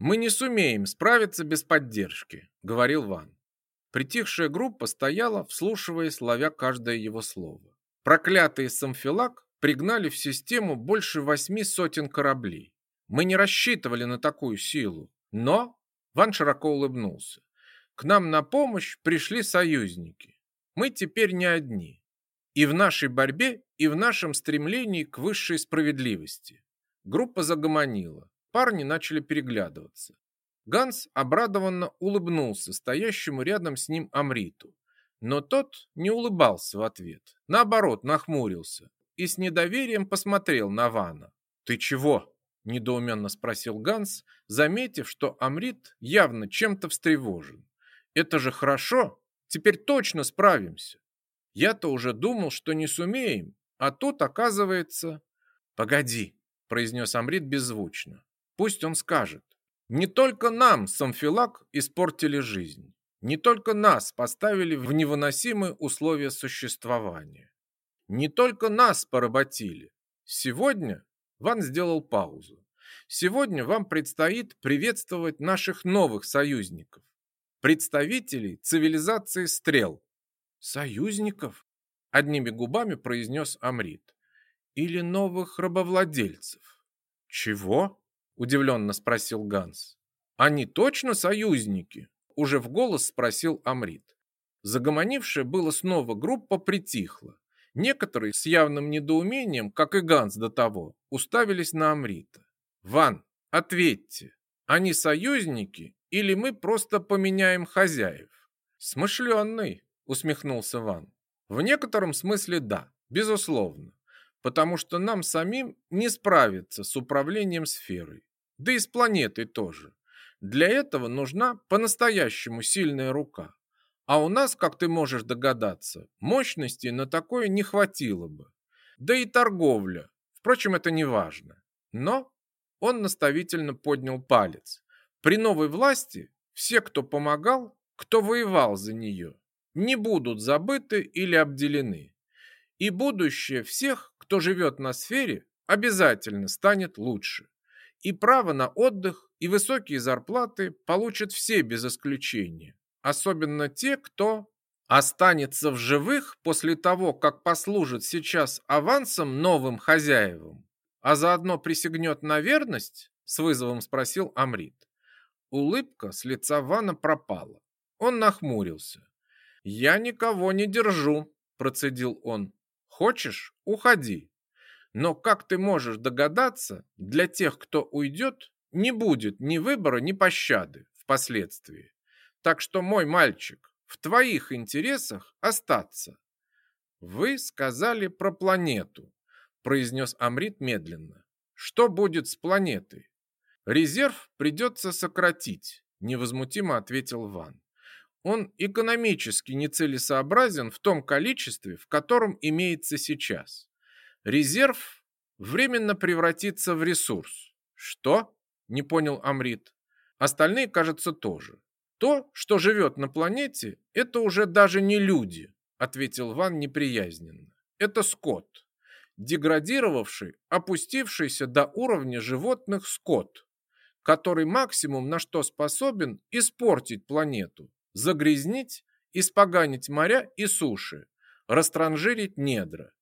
Мы не сумеем справиться без поддержки, говорил Ван. Притихшая группа стояла, вслушиваясь, ловя каждое его слово. Проклятые самфилак пригнали в систему больше восьми сотен кораблей. Мы не рассчитывали на такую силу, но... Ван широко улыбнулся. К нам на помощь пришли союзники. Мы теперь не одни. И в нашей борьбе, и в нашем стремлении к высшей справедливости. Группа загомонила. Парни начали переглядываться. Ганс обрадованно улыбнулся стоящему рядом с ним Амриту. Но тот не улыбался в ответ. Наоборот, нахмурился и с недоверием посмотрел на Вана. «Ты чего?» – недоуменно спросил Ганс, заметив, что Амрит явно чем-то встревожен. «Это же хорошо! Теперь точно справимся! Я-то уже думал, что не сумеем, а тут, оказывается...» «Погоди!» – произнес Амрит беззвучно. «Пусть он скажет. Не только нам, Самфилак, испортили жизнь. Не только нас поставили в невыносимые условия существования. Не только нас поработили. Сегодня Ван сделал паузу. Сегодня вам предстоит приветствовать наших новых союзников, представителей цивилизации стрел. Союзников? Одними губами произнес Амрит. Или новых рабовладельцев? Чего? Удивленно спросил Ганс. Они точно союзники? Уже в голос спросил Амрит. Загомонившая было снова группа притихла. Некоторые с явным недоумением, как и Ганс до того, уставились на Амрита. «Ван, ответьте, они союзники или мы просто поменяем хозяев?» «Смышленный», — усмехнулся Ван. «В некотором смысле да, безусловно, потому что нам самим не справиться с управлением сферой да и с планетой тоже. Для этого нужна по-настоящему сильная рука. А у нас, как ты можешь догадаться, мощности на такое не хватило бы. Да и торговля. Впрочем, это не важно. Но он наставительно поднял палец. При новой власти все, кто помогал, кто воевал за нее, не будут забыты или обделены. И будущее всех, кто живет на сфере, обязательно станет лучше. И право на отдых, и высокие зарплаты получат все без исключения. Особенно те, кто останется в живых после того, как послужит сейчас авансом новым хозяевам, а заодно присягнет на верность, с вызовом спросил Амрит. Улыбка с лица Вана пропала. Он нахмурился. «Я никого не держу», – процедил он. «Хочешь, уходи. Но, как ты можешь догадаться, для тех, кто уйдет, не будет ни выбора, ни пощады впоследствии. Так что, мой мальчик, в твоих интересах остаться. Вы сказали про планету, произнес Амрит медленно. Что будет с планетой? Резерв придется сократить, невозмутимо ответил Ван. Он экономически нецелесообразен в том количестве, в котором имеется сейчас. Резерв временно превратится в ресурс. Что? Не понял Амрит. Остальные, кажется, тоже. То, что живет на планете, это уже даже не люди, ответил Ван неприязненно. Это скот. Деградировавший, опустившийся до уровня животных скот, который максимум на что способен испортить планету, загрязнить, испоганить моря и суши, растранжирить недра.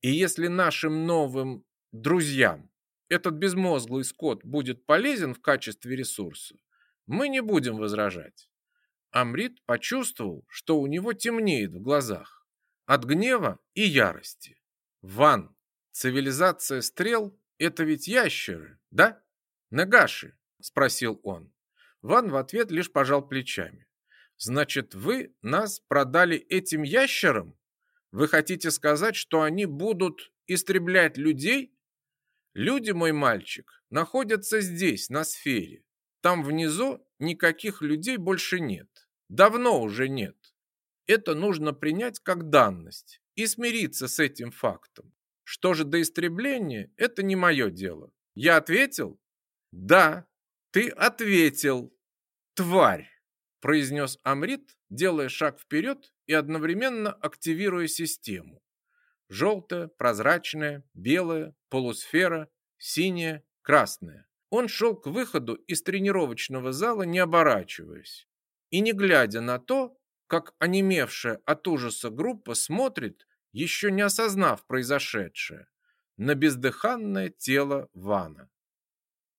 И если нашим новым друзьям этот безмозглый скот будет полезен в качестве ресурса, мы не будем возражать. Амрит почувствовал, что у него темнеет в глазах от гнева и ярости. Ван, цивилизация стрел – это ведь ящеры, да? Нагаши, спросил он. Ван в ответ лишь пожал плечами. Значит, вы нас продали этим ящерам? Вы хотите сказать, что они будут истреблять людей? Люди, мой мальчик, находятся здесь, на сфере. Там внизу никаких людей больше нет. Давно уже нет. Это нужно принять как данность и смириться с этим фактом. Что же до истребления, это не мое дело. Я ответил? Да, ты ответил. Тварь, произнес Амрит, делая шаг вперед и одновременно активируя систему. Желтая, прозрачная, белая, полусфера, синяя, красная. Он шел к выходу из тренировочного зала, не оборачиваясь, и не глядя на то, как онемевшая от ужаса группа смотрит, еще не осознав произошедшее, на бездыханное тело Вана.